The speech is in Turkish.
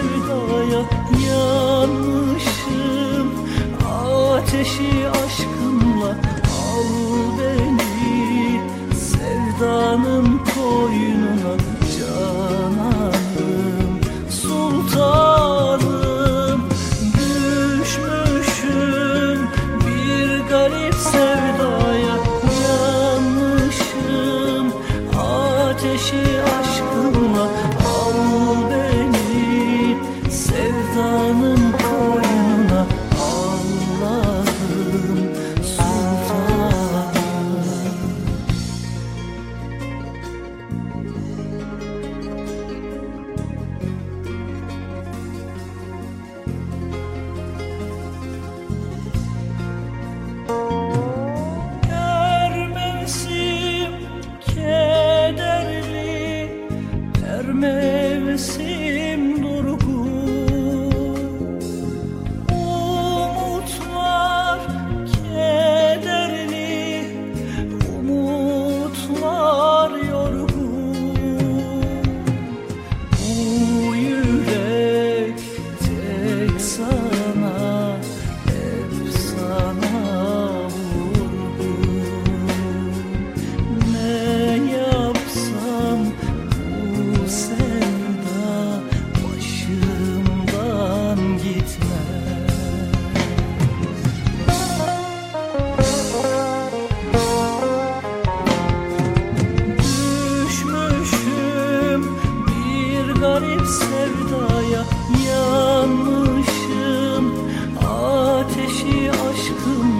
sevdaya yanmışım. Ateşi aşkınla al beni sevdanın koyuna to me.